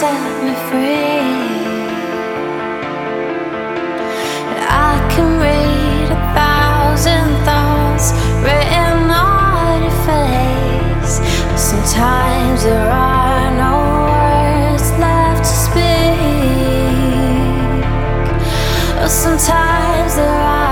set me free. I can read a thousand thoughts written on your face. Sometimes there are no words left to speak. Sometimes there are.